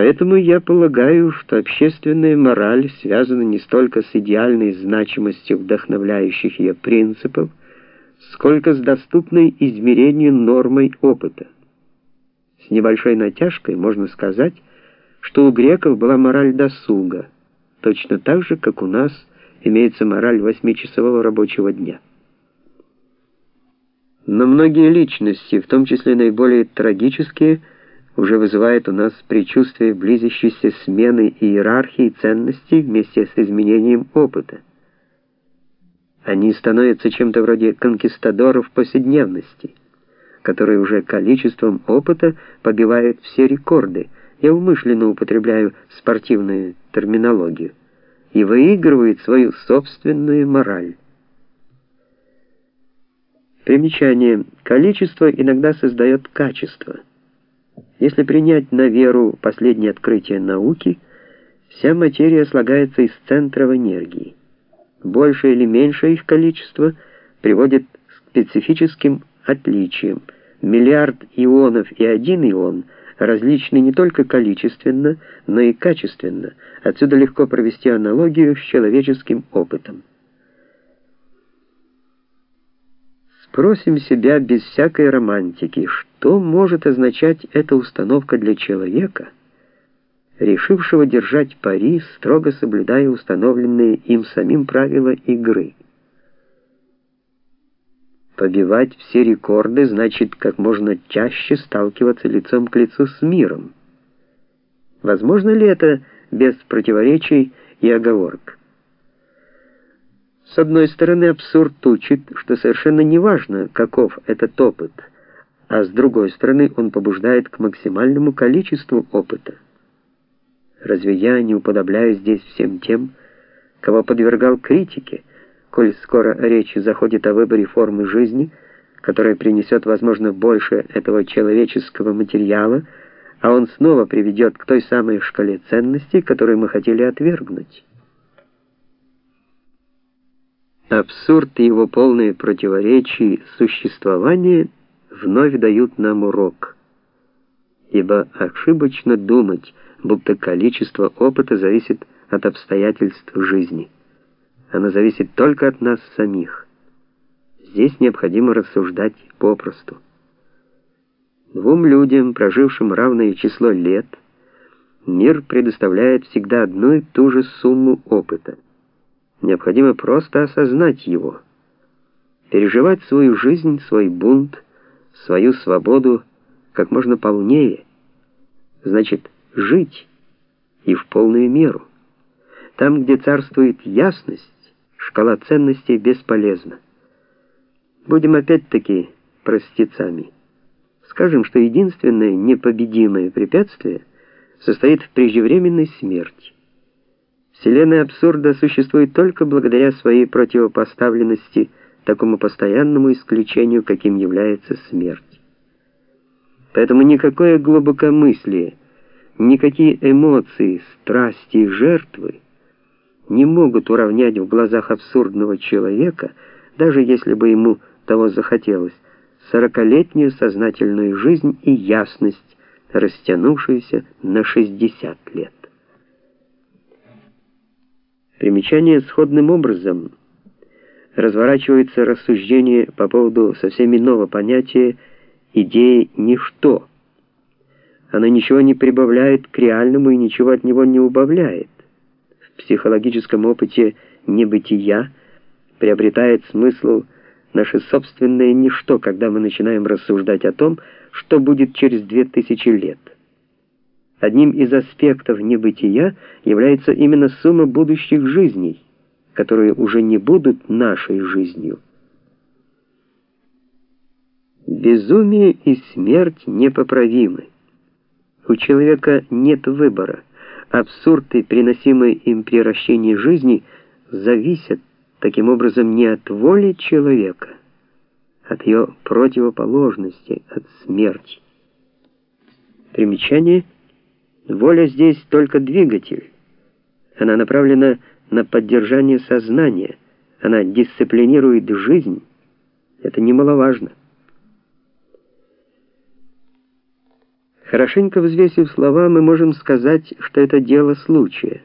Поэтому я полагаю, что общественная мораль связана не столько с идеальной значимостью вдохновляющих ее принципов, сколько с доступной измерению нормой опыта. С небольшой натяжкой можно сказать, что у греков была мораль досуга, точно так же, как у нас имеется мораль восьмичасового рабочего дня. Но многие личности, в том числе наиболее трагические, уже вызывают у нас предчувствие близящейся смены иерархии ценностей вместе с изменением опыта. Они становятся чем-то вроде конкистадоров повседневности, которые уже количеством опыта побивают все рекорды, я умышленно употребляю спортивную терминологию, и выигрывают свою собственную мораль. Примечание. Количество иногда создает качество. Если принять на веру последнее открытие науки, вся материя слагается из центров энергии. Большее или меньшее их количество приводит к специфическим отличиям. Миллиард ионов и один ион различны не только количественно, но и качественно. Отсюда легко провести аналогию с человеческим опытом. Спросим себя без всякой романтики, что может означать эта установка для человека, решившего держать пари, строго соблюдая установленные им самим правила игры. Побивать все рекорды значит как можно чаще сталкиваться лицом к лицу с миром. Возможно ли это без противоречий и оговорок? С одной стороны, абсурд учит, что совершенно неважно, каков этот опыт, а с другой стороны, он побуждает к максимальному количеству опыта. Разве я не уподобляюсь здесь всем тем, кого подвергал критике, коль скоро речь заходит о выборе формы жизни, которая принесет, возможно, больше этого человеческого материала, а он снова приведет к той самой шкале ценностей, которую мы хотели отвергнуть? Абсурд и его полные противоречия существования вновь дают нам урок. Ибо ошибочно думать, будто количество опыта зависит от обстоятельств жизни. Оно зависит только от нас самих. Здесь необходимо рассуждать попросту. Двум людям, прожившим равное число лет, мир предоставляет всегда одну и ту же сумму опыта. Необходимо просто осознать его, переживать свою жизнь, свой бунт, свою свободу как можно полнее. Значит, жить и в полную меру. Там, где царствует ясность, шкала ценностей бесполезна. Будем опять-таки простецами. Скажем, что единственное непобедимое препятствие состоит в преждевременной смерти. Вселенная абсурда существует только благодаря своей противопоставленности такому постоянному исключению, каким является смерть. Поэтому никакое глубокомыслие, никакие эмоции, страсти и жертвы не могут уравнять в глазах абсурдного человека, даже если бы ему того захотелось, сорокалетнюю сознательную жизнь и ясность, растянувшуюся на 60 лет. Примечание сходным образом разворачивается рассуждение по поводу совсем иного понятия идеи «ничто». Оно ничего не прибавляет к реальному и ничего от него не убавляет. В психологическом опыте небытия приобретает смысл наше собственное ничто, когда мы начинаем рассуждать о том, что будет через две тысячи лет. Одним из аспектов небытия является именно сумма будущих жизней, которые уже не будут нашей жизнью. Безумие и смерть непоправимы. У человека нет выбора. Абсурды, приносимые им при ращении жизни, зависят таким образом не от воли человека, от ее противоположности, от смерти. Примечание – Воля здесь только двигатель. Она направлена на поддержание сознания. Она дисциплинирует жизнь. Это немаловажно. Хорошенько взвесив слова, мы можем сказать, что это дело случая.